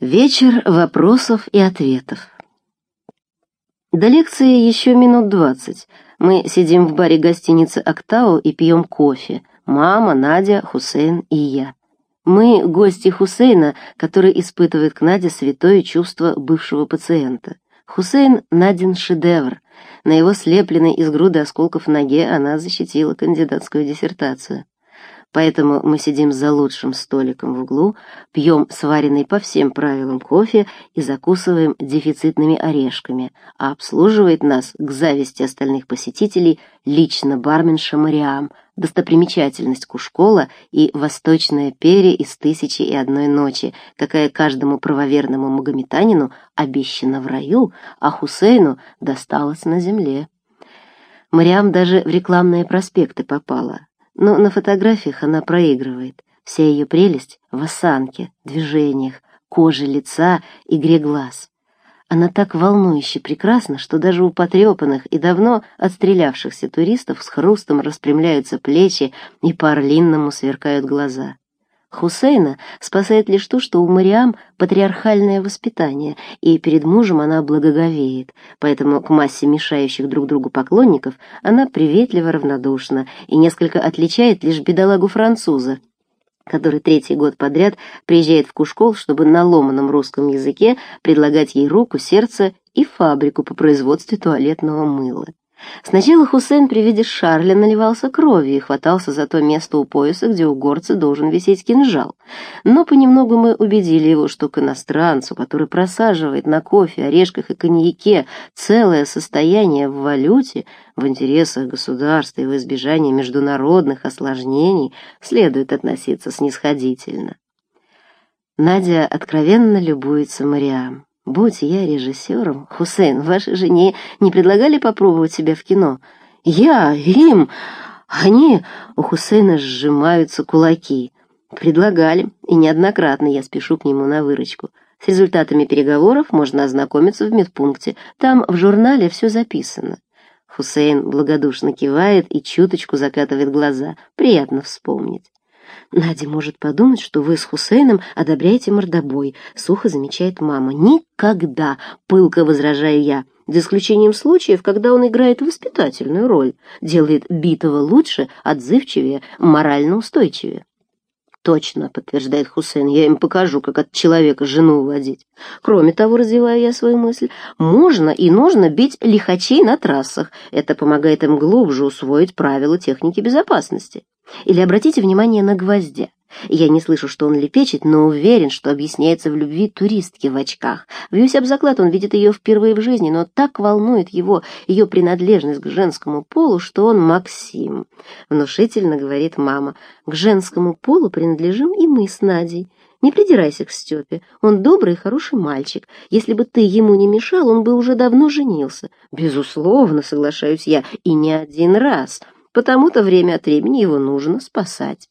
Вечер вопросов и ответов. До лекции еще минут двадцать. Мы сидим в баре гостиницы «Октау» и пьем кофе. Мама, Надя, Хусейн и я. Мы гости Хусейна, который испытывает к Наде святое чувство бывшего пациента. Хусейн — Надин шедевр. На его слепленной из груды осколков ноге она защитила кандидатскую диссертацию. Поэтому мы сидим за лучшим столиком в углу, пьем сваренный по всем правилам кофе и закусываем дефицитными орешками, а обслуживает нас, к зависти остальных посетителей, лично барменша Мариам, достопримечательность Кушкола и восточная перья из «Тысячи и одной ночи», какая каждому правоверному магометанину обещана в раю, а Хусейну досталась на земле. Мариам даже в рекламные проспекты попала, но на фотографиях она проигрывает. Вся ее прелесть в осанке, движениях, коже лица, игре глаз. Она так волнующе прекрасна, что даже у потрепанных и давно отстрелявшихся туристов с хрустом распрямляются плечи и по-орлинному сверкают глаза. Хусейна спасает лишь то, что у Мариам патриархальное воспитание, и перед мужем она благоговеет, поэтому к массе мешающих друг другу поклонников она приветливо равнодушна и несколько отличает лишь бедолагу-француза, который третий год подряд приезжает в Кушкол, чтобы на ломаном русском языке предлагать ей руку, сердце и фабрику по производству туалетного мыла. Сначала Хусейн при виде Шарля наливался кровью и хватался за то место у пояса, где у горца должен висеть кинжал. Но понемногу мы убедили его, что к иностранцу, который просаживает на кофе, орешках и коньяке целое состояние в валюте, в интересах государства и в избежании международных осложнений, следует относиться снисходительно. Надя откровенно любуется Мариам. Будь я режиссером, Хусейн, вашей жене не предлагали попробовать себя в кино? Я, им, они... У Хусейна сжимаются кулаки. Предлагали, и неоднократно я спешу к нему на выручку. С результатами переговоров можно ознакомиться в медпункте. Там в журнале все записано. Хусейн благодушно кивает и чуточку закатывает глаза. Приятно вспомнить. Надя может подумать, что вы с Хусейном одобряете мордобой, сухо замечает мама. Никогда, пылко возражаю я, за исключением случаев, когда он играет воспитательную роль, делает битого лучше, отзывчивее, морально устойчивее. Точно, подтверждает Хусейн, я им покажу, как от человека жену уводить. Кроме того, развиваю я свою мысль, можно и нужно бить лихачей на трассах. Это помогает им глубже усвоить правила техники безопасности. Или обратите внимание на гвоздя. Я не слышу, что он лепечет, но уверен, что объясняется в любви туристки в очках. Вьюсь об заклад, он видит ее впервые в жизни, но так волнует его ее принадлежность к женскому полу, что он Максим. Внушительно говорит мама. К женскому полу принадлежим и мы с Надей. Не придирайся к Степе. Он добрый и хороший мальчик. Если бы ты ему не мешал, он бы уже давно женился. Безусловно, соглашаюсь я, и не один раз — потому-то время от времени его нужно спасать.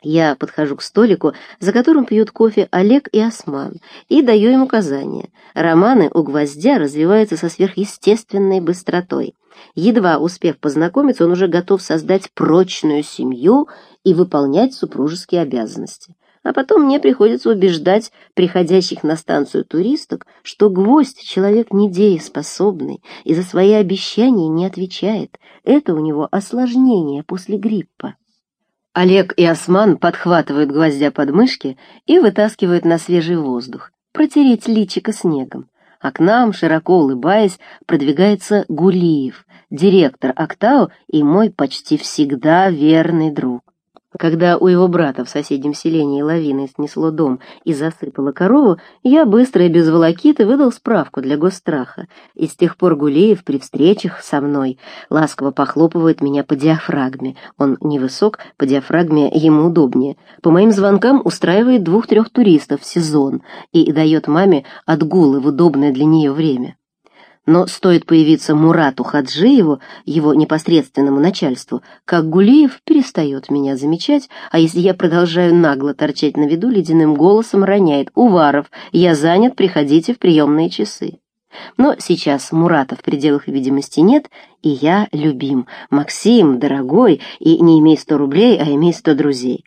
Я подхожу к столику, за которым пьют кофе Олег и Осман, и даю им указания. Романы у гвоздя развиваются со сверхъестественной быстротой. Едва успев познакомиться, он уже готов создать прочную семью и выполнять супружеские обязанности а потом мне приходится убеждать приходящих на станцию туристок, что гвоздь — человек недееспособный и за свои обещания не отвечает. Это у него осложнение после гриппа. Олег и Осман подхватывают гвоздя под мышки и вытаскивают на свежий воздух, протереть личико снегом. А к нам, широко улыбаясь, продвигается Гулиев, директор Актау и мой почти всегда верный друг. Когда у его брата в соседнем селении лавиной снесло дом и засыпало корову, я быстро и без волокиты выдал справку для госстраха, и с тех пор Гулеев при встречах со мной ласково похлопывает меня по диафрагме. Он невысок, по диафрагме ему удобнее. По моим звонкам устраивает двух-трех туристов в сезон и дает маме отгулы в удобное для нее время. Но стоит появиться Мурату Хаджиеву, его непосредственному начальству, как Гулиев перестает меня замечать, а если я продолжаю нагло торчать на виду, ледяным голосом роняет «Уваров, я занят, приходите в приемные часы». Но сейчас Мурата в пределах видимости нет, и я любим. Максим, дорогой, и не имей сто рублей, а имей сто друзей.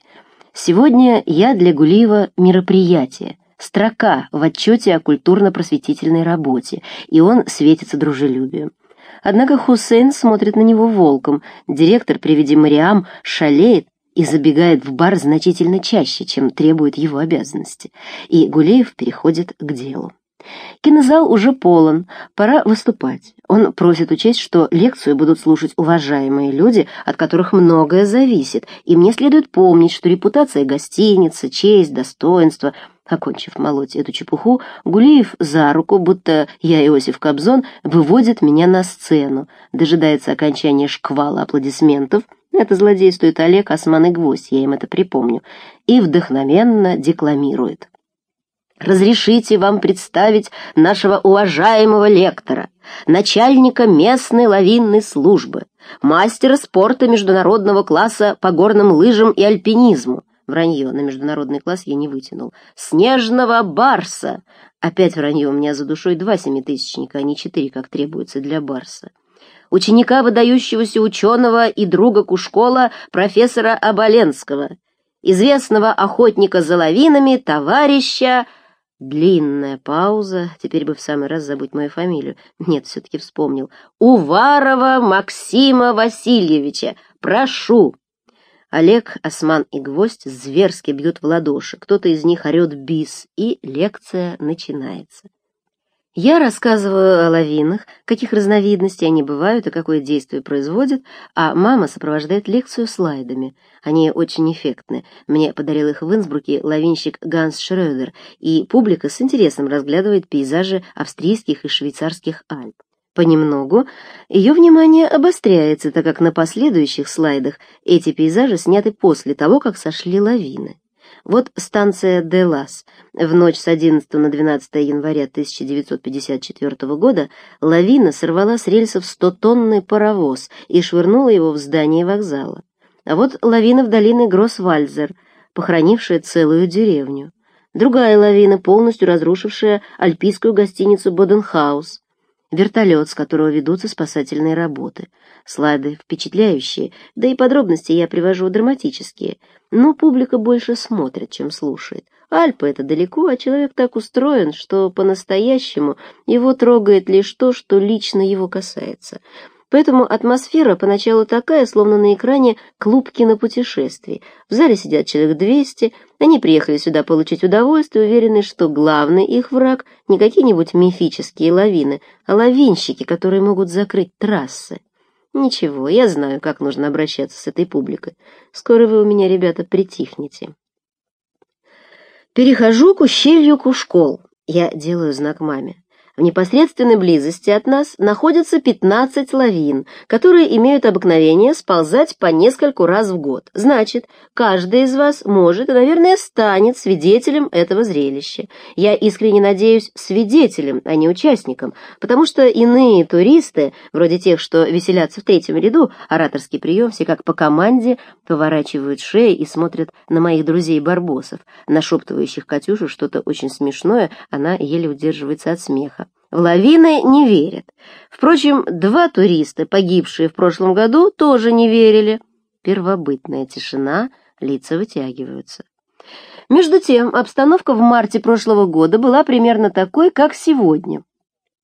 Сегодня я для Гулиева мероприятие, строка в отчете о культурно-просветительной работе, и он светится дружелюбием. Однако Хусейн смотрит на него волком, директор при виде Мариам шалеет и забегает в бар значительно чаще, чем требует его обязанности, и Гулеев переходит к делу. Кинозал уже полон, пора выступать. Он просит учесть, что лекцию будут слушать уважаемые люди, от которых многое зависит, и мне следует помнить, что репутация гостиницы, честь, достоинство — Окончив молоть эту чепуху, Гулеев за руку, будто я Иосиф Кобзон, выводит меня на сцену, дожидается окончания шквала аплодисментов, это злодействует Олег Осман и Гвоздь, я им это припомню, и вдохновенно декламирует. «Разрешите вам представить нашего уважаемого лектора, начальника местной лавинной службы, мастера спорта международного класса по горным лыжам и альпинизму, Вранье, на международный класс я не вытянул. «Снежного барса!» Опять вранье, у меня за душой два семитысячника, а не четыре, как требуется для барса. Ученика выдающегося ученого и друга Кушкола профессора Оболенского, известного охотника за лавинами, товарища... Длинная пауза, теперь бы в самый раз забыть мою фамилию. Нет, все-таки вспомнил. Уварова Максима Васильевича. Прошу. Олег, Осман и Гвоздь зверски бьют в ладоши, кто-то из них орет бис, и лекция начинается. Я рассказываю о лавинах, каких разновидностей они бывают и какое действие производят, а мама сопровождает лекцию слайдами. Они очень эффектны. Мне подарил их в Инсбруке лавинщик Ганс Шрёдер, и публика с интересом разглядывает пейзажи австрийских и швейцарских Альп. Понемногу ее внимание обостряется, так как на последующих слайдах эти пейзажи сняты после того, как сошли лавины. Вот станция Делас. В ночь с 11 на 12 января 1954 года лавина сорвала с рельсов 100-тонный паровоз и швырнула его в здание вокзала. А вот лавина в долине Гроссвальзер, похоронившая целую деревню. Другая лавина, полностью разрушившая альпийскую гостиницу Боденхаус вертолет, с которого ведутся спасательные работы. Слайды впечатляющие, да и подробности я привожу драматические, но публика больше смотрит, чем слушает. Альпы — это далеко, а человек так устроен, что по-настоящему его трогает лишь то, что лично его касается. Поэтому атмосфера поначалу такая, словно на экране клуб кинопутешествий. В зале сидят человек двести, они приехали сюда получить удовольствие, уверены, что главный их враг не какие-нибудь мифические лавины, а лавинщики, которые могут закрыть трассы. Ничего, я знаю, как нужно обращаться с этой публикой. Скоро вы у меня, ребята, притихнете. Перехожу к ущелью Кушкол. Я делаю знак маме. В непосредственной близости от нас находятся 15 лавин, которые имеют обыкновение сползать по нескольку раз в год. Значит, каждый из вас может и, наверное, станет свидетелем этого зрелища. Я искренне надеюсь, свидетелем, а не участником, потому что иные туристы, вроде тех, что веселятся в третьем ряду, ораторский прием, все как по команде, поворачивают шеи и смотрят на моих друзей-барбосов, нашептывающих Катюшу что-то очень смешное, она еле удерживается от смеха. В лавины не верят. Впрочем, два туриста, погибшие в прошлом году, тоже не верили. Первобытная тишина, лица вытягиваются. Между тем, обстановка в марте прошлого года была примерно такой, как сегодня.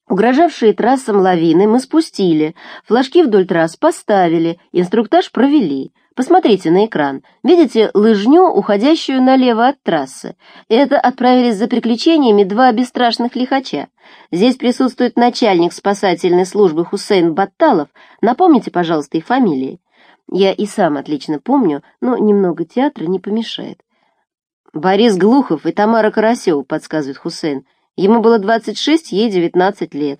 Угрожавшие трассам лавины мы спустили, флажки вдоль трасс поставили, инструктаж провели. Посмотрите на экран. Видите лыжню, уходящую налево от трассы? Это отправились за приключениями два бесстрашных лихача. Здесь присутствует начальник спасательной службы Хусейн Батталов. Напомните, пожалуйста, их фамилии. Я и сам отлично помню, но немного театра не помешает. Борис Глухов и Тамара Карасева, подсказывает Хусейн. Ему было 26, ей 19 лет.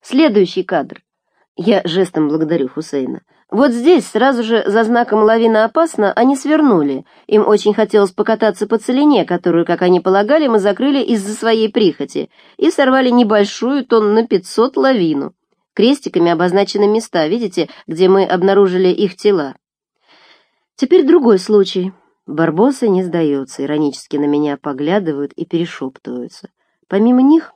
Следующий кадр. Я жестом благодарю Хусейна. Вот здесь, сразу же за знаком «Лавина опасна», они свернули. Им очень хотелось покататься по целине, которую, как они полагали, мы закрыли из-за своей прихоти, и сорвали небольшую, тонн на 500 лавину. Крестиками обозначены места, видите, где мы обнаружили их тела. Теперь другой случай. Барбосы не сдаются, иронически на меня поглядывают и перешептываются. Помимо них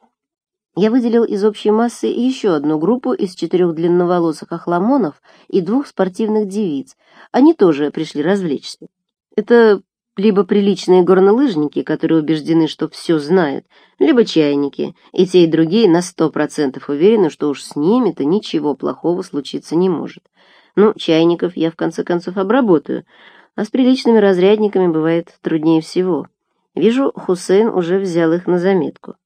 я выделил из общей массы еще одну группу из четырех длинноволосых охламонов и двух спортивных девиц. Они тоже пришли развлечься. Это либо приличные горнолыжники, которые убеждены, что все знают, либо чайники, и те и другие на сто процентов уверены, что уж с ними-то ничего плохого случиться не может. Ну, чайников я в конце концов обработаю, а с приличными разрядниками бывает труднее всего. Вижу, Хусейн уже взял их на заметку.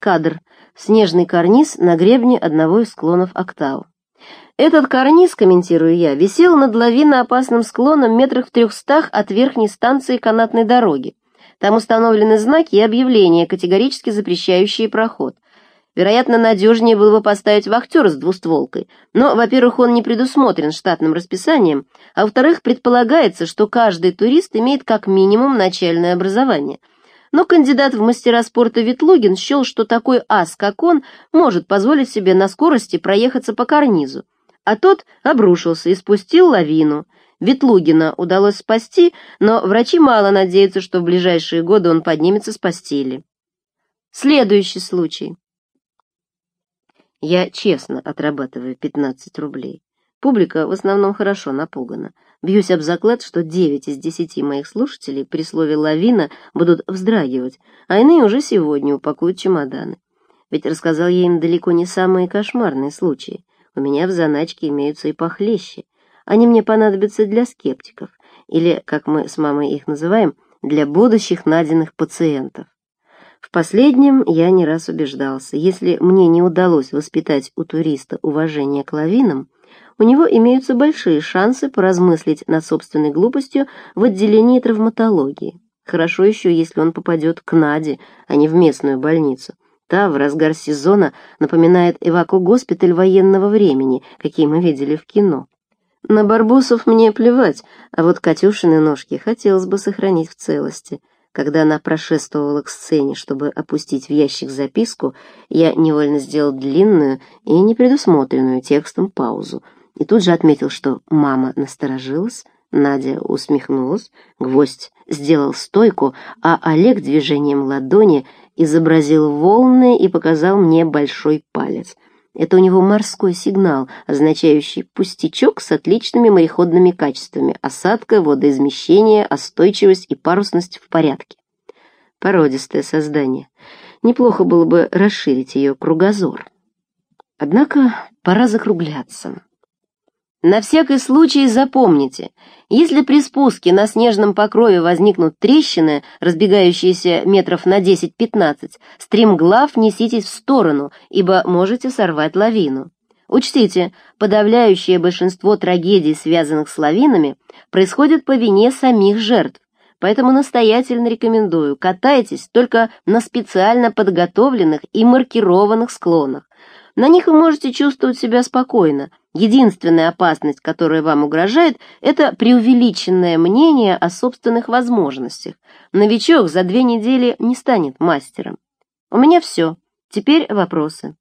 Кадр. Снежный карниз на гребне одного из склонов Октау. Этот карниз, комментирую я, висел над лавиноопасным склоном метрах в трехстах от верхней станции канатной дороги. Там установлены знаки и объявления, категорически запрещающие проход. Вероятно, надежнее было бы поставить вахтера с двустволкой, но, во-первых, он не предусмотрен штатным расписанием, а во-вторых, предполагается, что каждый турист имеет как минимум начальное образование. Но кандидат в мастера спорта Ветлугин счел, что такой ас, как он, может позволить себе на скорости проехаться по карнизу а тот обрушился и спустил лавину. Ветлугина удалось спасти, но врачи мало надеются, что в ближайшие годы он поднимется с постели. Следующий случай. Я честно отрабатываю 15 рублей. Публика в основном хорошо напугана. Бьюсь об заклад, что 9 из 10 моих слушателей при слове «лавина» будут вздрагивать, а иные уже сегодня упакуют чемоданы. Ведь рассказал я им далеко не самые кошмарные случаи. У меня в заначке имеются и похлеще. Они мне понадобятся для скептиков, или, как мы с мамой их называем, для будущих найденных пациентов. В последнем я не раз убеждался, если мне не удалось воспитать у туриста уважение к лавинам, у него имеются большие шансы поразмыслить над собственной глупостью в отделении травматологии. Хорошо еще, если он попадет к Наде, а не в местную больницу. Та в разгар сезона напоминает эваку-госпиталь военного времени, какие мы видели в кино. На барбусов мне плевать, а вот Катюшины ножки хотелось бы сохранить в целости. Когда она прошествовала к сцене, чтобы опустить в ящик записку, я невольно сделал длинную и непредусмотренную текстом паузу, и тут же отметил, что мама насторожилась, Надя усмехнулась, гвоздь сделал стойку, а Олег движением ладони изобразил волны и показал мне большой палец. Это у него морской сигнал, означающий пустячок с отличными мореходными качествами, осадка, водоизмещение, остойчивость и парусность в порядке. Породистое создание. Неплохо было бы расширить ее кругозор. Однако пора закругляться. На всякий случай запомните, если при спуске на снежном покрове возникнут трещины, разбегающиеся метров на 10-15, стремглав неситесь в сторону, ибо можете сорвать лавину. Учтите, подавляющее большинство трагедий, связанных с лавинами, происходит по вине самих жертв, поэтому настоятельно рекомендую, катайтесь только на специально подготовленных и маркированных склонах. На них вы можете чувствовать себя спокойно, Единственная опасность, которая вам угрожает, это преувеличенное мнение о собственных возможностях. Новичок за две недели не станет мастером. У меня все. Теперь вопросы.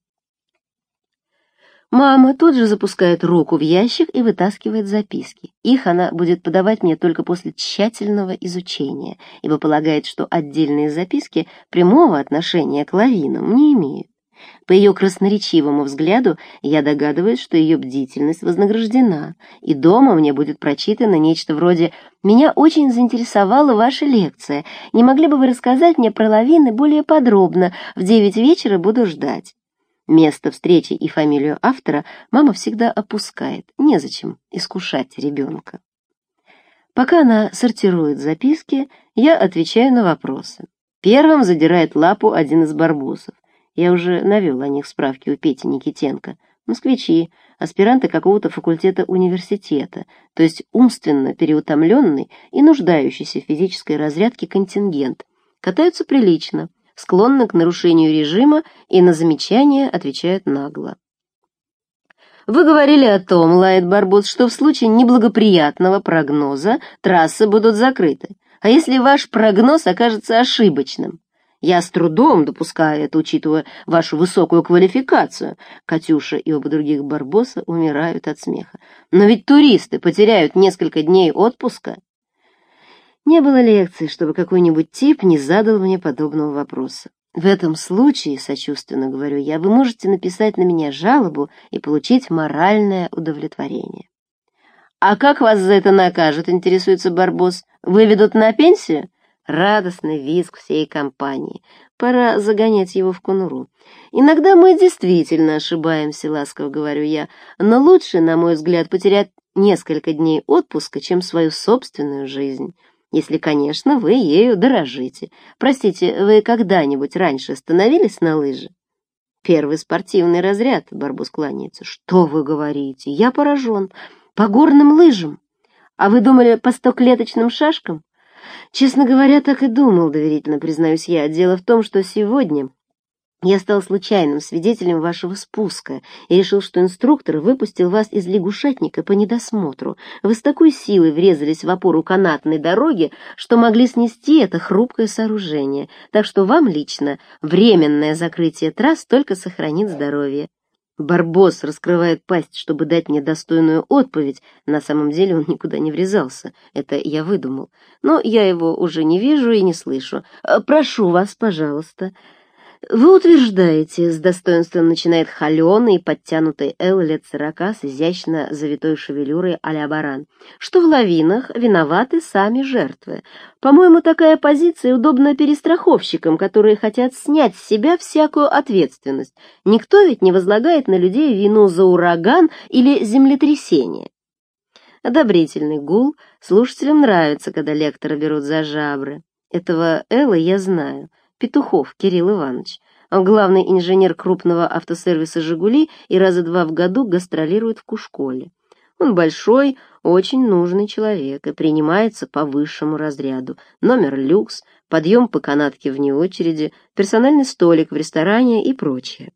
Мама тут же запускает руку в ящик и вытаскивает записки. Их она будет подавать мне только после тщательного изучения, ибо полагает, что отдельные записки прямого отношения к лавинам не имеют. По ее красноречивому взгляду я догадываюсь, что ее бдительность вознаграждена, и дома мне будет прочитано нечто вроде «Меня очень заинтересовала ваша лекция. Не могли бы вы рассказать мне про лавины более подробно? В девять вечера буду ждать». Место встречи и фамилию автора мама всегда опускает. Незачем искушать ребенка. Пока она сортирует записки, я отвечаю на вопросы. Первым задирает лапу один из барбусов. Я уже навел о них справки у Пети Никитенко. Москвичи, аспиранты какого-то факультета университета, то есть умственно переутомленный и нуждающийся в физической разрядке контингент, катаются прилично, склонны к нарушению режима и на замечания отвечают нагло. Вы говорили о том, Лайт Барбус, что в случае неблагоприятного прогноза трассы будут закрыты. А если ваш прогноз окажется ошибочным? Я с трудом допускаю это, учитывая вашу высокую квалификацию. Катюша и оба других барбоса умирают от смеха. Но ведь туристы потеряют несколько дней отпуска. Не было лекции, чтобы какой-нибудь тип не задал мне подобного вопроса. В этом случае, сочувственно говорю я, вы можете написать на меня жалобу и получить моральное удовлетворение. «А как вас за это накажут?» — интересуется Барбос. «Выведут на пенсию?» Радостный визг всей компании. Пора загонять его в конуру. «Иногда мы действительно ошибаемся», — ласково говорю я, «но лучше, на мой взгляд, потерять несколько дней отпуска, чем свою собственную жизнь, если, конечно, вы ею дорожите. Простите, вы когда-нибудь раньше становились на лыжи?» «Первый спортивный разряд», — Барбус кланяется. «Что вы говорите? Я поражен. По горным лыжам. А вы думали, по стоклеточным шашкам?» Честно говоря, так и думал, доверительно признаюсь я. Дело в том, что сегодня я стал случайным свидетелем вашего спуска и решил, что инструктор выпустил вас из лягушатника по недосмотру. Вы с такой силой врезались в опору канатной дороги, что могли снести это хрупкое сооружение, так что вам лично временное закрытие трасс только сохранит здоровье. Барбос раскрывает пасть, чтобы дать мне достойную отповедь. На самом деле он никуда не врезался. Это я выдумал. Но я его уже не вижу и не слышу. Прошу вас, пожалуйста. «Вы утверждаете, — с достоинством начинает холеный подтянутый Эл лет сорока с изящно завитой шевелюрой а баран, что в лавинах виноваты сами жертвы. По-моему, такая позиция удобна перестраховщикам, которые хотят снять с себя всякую ответственность. Никто ведь не возлагает на людей вину за ураган или землетрясение. Одобрительный гул. Слушателям нравится, когда лектора берут за жабры. Этого Элла я знаю. Петухов Кирилл Иванович. Главный инженер крупного автосервиса «Жигули» и раза два в году гастролирует в Кушколе. Он большой, очень нужный человек и принимается по высшему разряду. Номер люкс, подъем по канатке вне очереди, персональный столик в ресторане и прочее.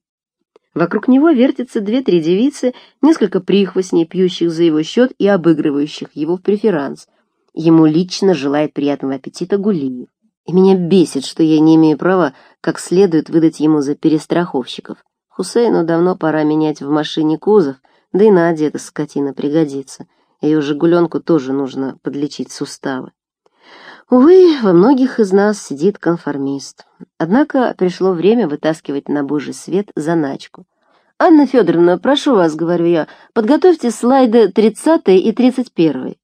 Вокруг него вертятся две-три девицы, несколько прихвостней, пьющих за его счет и обыгрывающих его в преферанс. Ему лично желает приятного аппетита Гулиев и меня бесит, что я не имею права как следует выдать ему за перестраховщиков. Хусейну давно пора менять в машине кузов, да и Наде эта скотина пригодится. Ее «Жигуленку» тоже нужно подлечить суставы. Увы, во многих из нас сидит конформист. Однако пришло время вытаскивать на божий свет заначку. «Анна Федоровна, прошу вас, — говорю я, — подготовьте слайды 30 и 31.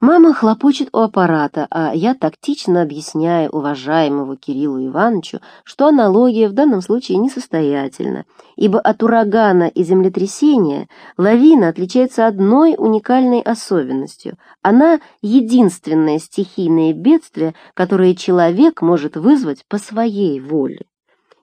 Мама хлопочет у аппарата, а я тактично объясняю уважаемому Кириллу Ивановичу, что аналогия в данном случае несостоятельна, ибо от урагана и землетрясения лавина отличается одной уникальной особенностью. Она — единственное стихийное бедствие, которое человек может вызвать по своей воле.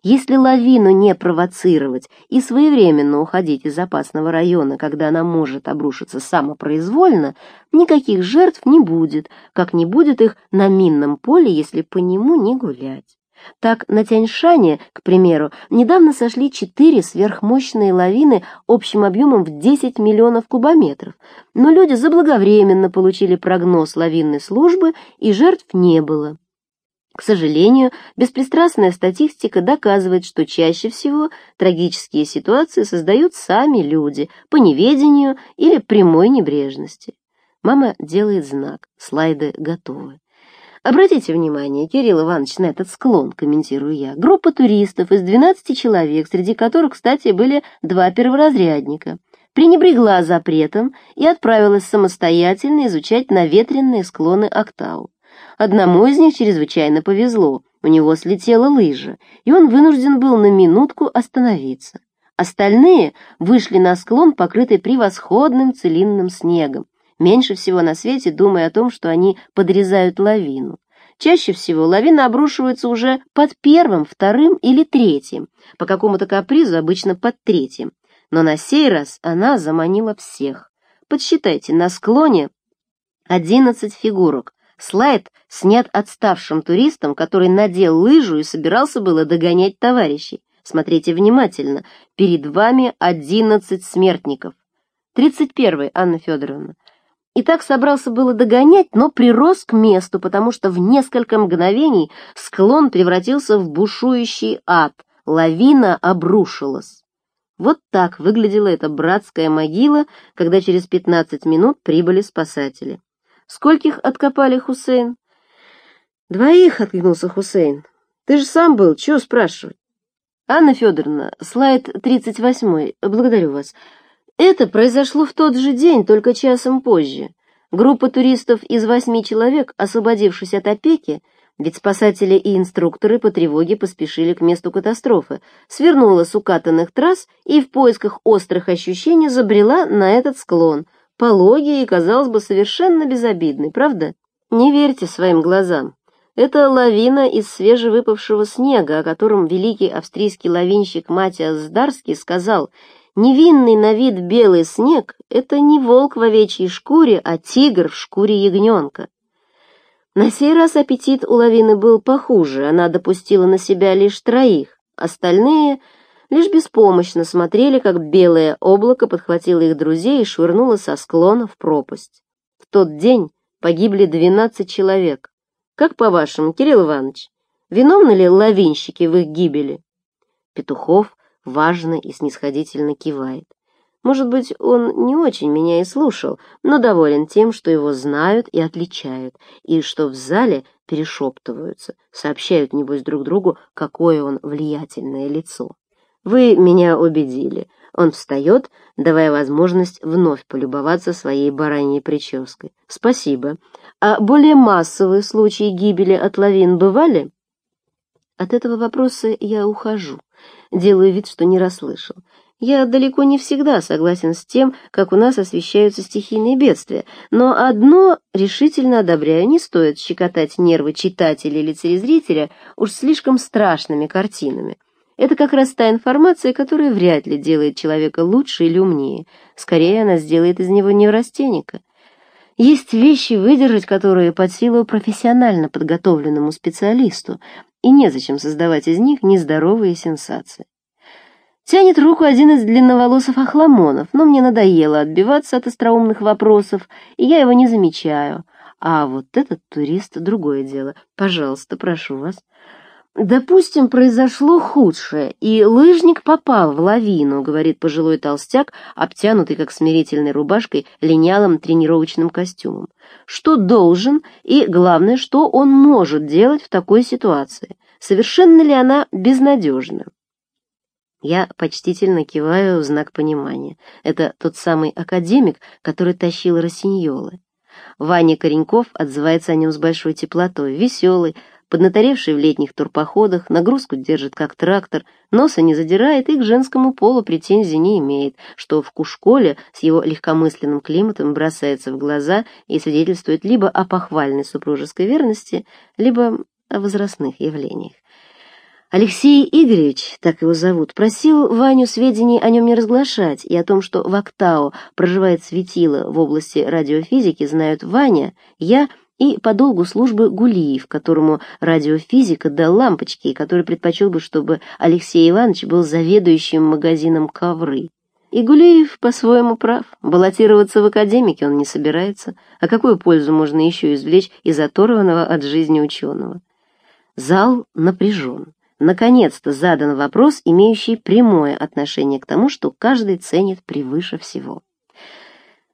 Если лавину не провоцировать и своевременно уходить из опасного района, когда она может обрушиться самопроизвольно, никаких жертв не будет, как не будет их на минном поле, если по нему не гулять. Так, на Тяньшане, к примеру, недавно сошли четыре сверхмощные лавины общим объемом в 10 миллионов кубометров, но люди заблаговременно получили прогноз лавинной службы, и жертв не было. К сожалению, беспристрастная статистика доказывает, что чаще всего трагические ситуации создают сами люди по неведению или прямой небрежности. Мама делает знак, слайды готовы. Обратите внимание, Кирилл Иванович, на этот склон, комментирую я. Группа туристов из 12 человек, среди которых, кстати, были два перворазрядника, пренебрегла запретом и отправилась самостоятельно изучать наветренные склоны Октау. Одному из них чрезвычайно повезло, у него слетела лыжа, и он вынужден был на минутку остановиться. Остальные вышли на склон, покрытый превосходным целинным снегом, меньше всего на свете думая о том, что они подрезают лавину. Чаще всего лавина обрушивается уже под первым, вторым или третьим, по какому-то капризу обычно под третьим. Но на сей раз она заманила всех. Подсчитайте, на склоне одиннадцать фигурок, Слайд снят отставшим туристом, который надел лыжу и собирался было догонять товарищей. Смотрите внимательно. Перед вами одиннадцать смертников. Тридцать первый, Анна Федоровна. И так собрался было догонять, но прирос к месту, потому что в несколько мгновений склон превратился в бушующий ад. Лавина обрушилась. Вот так выглядела эта братская могила, когда через пятнадцать минут прибыли спасатели. Скольких откопали, Хусейн? Двоих, откликнулся Хусейн. Ты же сам был, чего спрашивать? Анна Федоровна, слайд 38, благодарю вас. Это произошло в тот же день, только часом позже. Группа туристов из восьми человек, освободившись от опеки, ведь спасатели и инструкторы по тревоге поспешили к месту катастрофы, свернула с укатанных трасс и в поисках острых ощущений забрела на этот склон, пологий и, казалось бы, совершенно безобидный, правда? Не верьте своим глазам. Это лавина из свежевыпавшего снега, о котором великий австрийский лавинщик Матиас Здарский сказал «Невинный на вид белый снег — это не волк в овечьей шкуре, а тигр в шкуре ягненка». На сей раз аппетит у лавины был похуже, она допустила на себя лишь троих, остальные лишь беспомощно смотрели, как белое облако подхватило их друзей и швырнуло со склона в пропасть. В тот день погибли двенадцать человек. Как по-вашему, Кирилл Иванович, виновны ли лавинщики в их гибели? Петухов важно и снисходительно кивает. Может быть, он не очень меня и слушал, но доволен тем, что его знают и отличают, и что в зале перешептываются, сообщают, небось, друг другу, какое он влиятельное лицо. Вы меня убедили. Он встает, давая возможность вновь полюбоваться своей бараньей прической. Спасибо. А более массовые случаи гибели от лавин бывали? От этого вопроса я ухожу. Делаю вид, что не расслышал. Я далеко не всегда согласен с тем, как у нас освещаются стихийные бедствия, но одно решительно одобряю, не стоит щекотать нервы читателя или телезрителя уж слишком страшными картинами. Это как раз та информация, которая вряд ли делает человека лучше или умнее. Скорее, она сделает из него неврастенника. Есть вещи, выдержать которые под силу профессионально подготовленному специалисту, и незачем создавать из них нездоровые сенсации. Тянет руку один из длинноволосых охламонов, но мне надоело отбиваться от остроумных вопросов, и я его не замечаю. А вот этот турист — другое дело. Пожалуйста, прошу вас. «Допустим, произошло худшее, и лыжник попал в лавину», — говорит пожилой толстяк, обтянутый, как смирительной рубашкой, линялым тренировочным костюмом. «Что должен и, главное, что он может делать в такой ситуации? Совершенно ли она безнадежна?» Я почтительно киваю в знак понимания. Это тот самый академик, который тащил Росиньолы. Ваня Кореньков отзывается о нем с большой теплотой, веселый, поднаторевший в летних турпоходах, нагрузку держит как трактор, носа не задирает и к женскому полу претензий не имеет, что в Кушколе с его легкомысленным климатом бросается в глаза и свидетельствует либо о похвальной супружеской верности, либо о возрастных явлениях. Алексей Игоревич, так его зовут, просил Ваню сведений о нем не разглашать, и о том, что в Октау проживает светило в области радиофизики, знают Ваня, я и по долгу службы Гулиев, которому радиофизика дал лампочки, и который предпочел бы, чтобы Алексей Иванович был заведующим магазином ковры. И Гулеев по-своему прав. Баллотироваться в академике он не собирается. А какую пользу можно еще извлечь из оторванного от жизни ученого? Зал напряжен. Наконец-то задан вопрос, имеющий прямое отношение к тому, что каждый ценит превыше всего.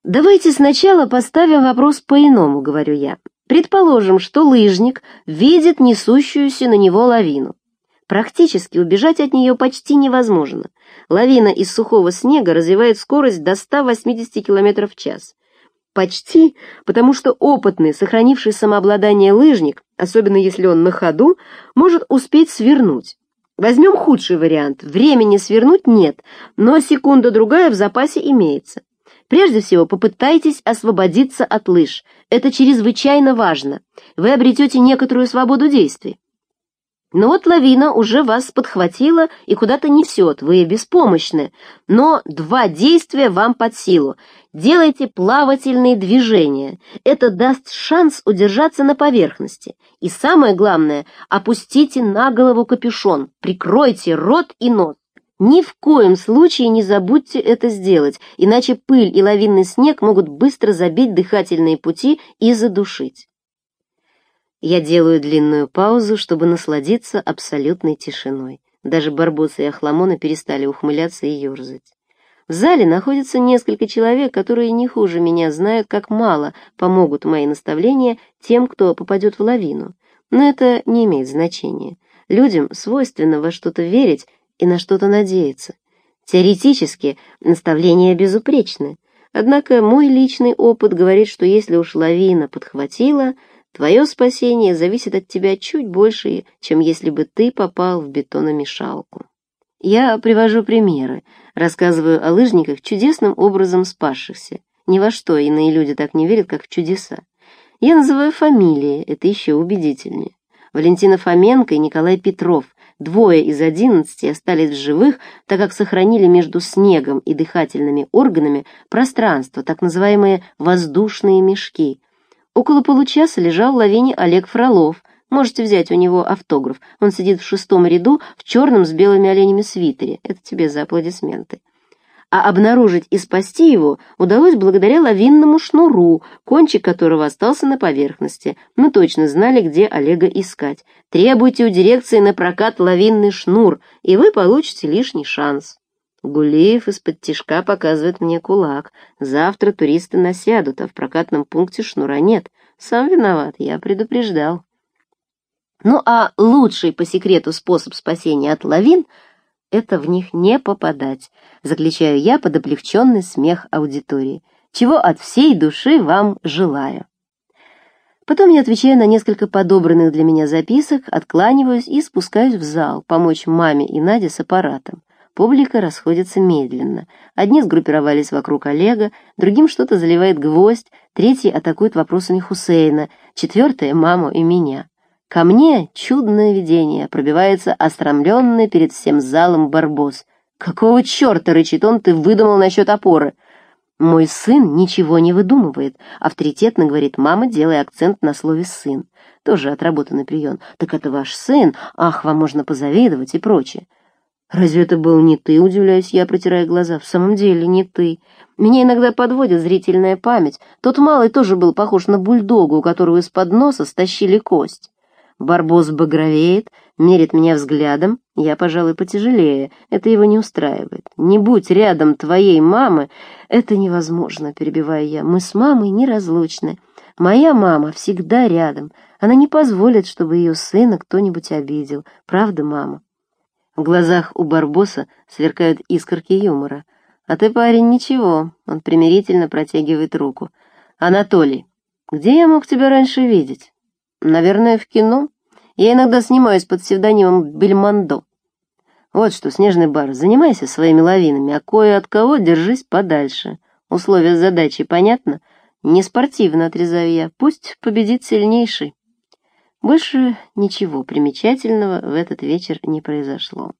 «Давайте сначала поставим вопрос по-иному», — говорю я. «Предположим, что лыжник видит несущуюся на него лавину. Практически убежать от нее почти невозможно. Лавина из сухого снега развивает скорость до 180 км в час. Почти, потому что опытный, сохранивший самообладание лыжник, особенно если он на ходу, может успеть свернуть. Возьмем худший вариант. Времени свернуть нет, но секунда-другая в запасе имеется. Прежде всего, попытайтесь освободиться от лыж. Это чрезвычайно важно. Вы обретете некоторую свободу действий. Но вот лавина уже вас подхватила и куда-то несет, вы беспомощны. Но два действия вам под силу. Делайте плавательные движения. Это даст шанс удержаться на поверхности. И самое главное, опустите на голову капюшон, прикройте рот и нос. Ни в коем случае не забудьте это сделать, иначе пыль и лавинный снег могут быстро забить дыхательные пути и задушить. Я делаю длинную паузу, чтобы насладиться абсолютной тишиной. Даже барбосы и охламоны перестали ухмыляться и ерзать. В зале находится несколько человек, которые не хуже меня знают, как мало помогут мои наставления тем, кто попадет в лавину. Но это не имеет значения. Людям свойственно во что-то верить и на что-то надеяться. Теоретически наставления безупречны, однако мой личный опыт говорит, что если уж лавина подхватила, твое спасение зависит от тебя чуть больше, чем если бы ты попал в бетономешалку. Я привожу примеры, рассказываю о лыжниках, чудесным образом спасшихся. Ни во что иные люди так не верят, как в чудеса. Я называю фамилии, это еще убедительнее. Валентина Фоменко и Николай Петров, двое из одиннадцати, остались в живых, так как сохранили между снегом и дыхательными органами пространство, так называемые воздушные мешки. Около получаса лежал в лавине Олег Фролов. Можете взять у него автограф. Он сидит в шестом ряду в черном с белыми оленями свитере. Это тебе за аплодисменты а обнаружить и спасти его удалось благодаря лавинному шнуру, кончик которого остался на поверхности. Мы точно знали, где Олега искать. Требуйте у дирекции на прокат лавинный шнур, и вы получите лишний шанс. Гулеев из-под тишка показывает мне кулак. Завтра туристы насядут, а в прокатном пункте шнура нет. Сам виноват, я предупреждал. Ну а лучший по секрету способ спасения от лавин — это в них не попадать, заключаю я под облегченный смех аудитории, чего от всей души вам желаю. Потом я отвечаю на несколько подобранных для меня записок, откланиваюсь и спускаюсь в зал, помочь маме и Наде с аппаратом. Публика расходится медленно. Одни сгруппировались вокруг Олега, другим что-то заливает гвоздь, третий атакует вопросами Хусейна, четвертое — маму и меня. Ко мне чудное видение, пробивается остромленный перед всем залом барбос. «Какого черта, — рычит он, — ты выдумал насчет опоры?» «Мой сын ничего не выдумывает», — авторитетно говорит мама, делая акцент на слове «сын». Тоже отработанный прием. «Так это ваш сын? Ах, вам можно позавидовать» и прочее. «Разве это был не ты?» — удивляюсь я, протирая глаза. «В самом деле не ты. Меня иногда подводит зрительная память. Тот малый тоже был похож на бульдога, у которого из-под носа стащили кость». Барбос багровеет, мерит меня взглядом, я, пожалуй, потяжелее, это его не устраивает. Не будь рядом твоей мамы, это невозможно, перебиваю я, мы с мамой неразлучны. Моя мама всегда рядом, она не позволит, чтобы ее сына кто-нибудь обидел. Правда, мама? В глазах у Барбоса сверкают искорки юмора. А ты, парень, ничего, он примирительно протягивает руку. Анатолий, где я мог тебя раньше видеть? Наверное, в кино. Я иногда снимаюсь под псевдонимом Бельмондо. Вот что, снежный бар, занимайся своими лавинами, а кое от кого держись подальше. Условия задачи понятно? Не спортивно, отрезаю я. Пусть победит сильнейший. Больше ничего примечательного в этот вечер не произошло.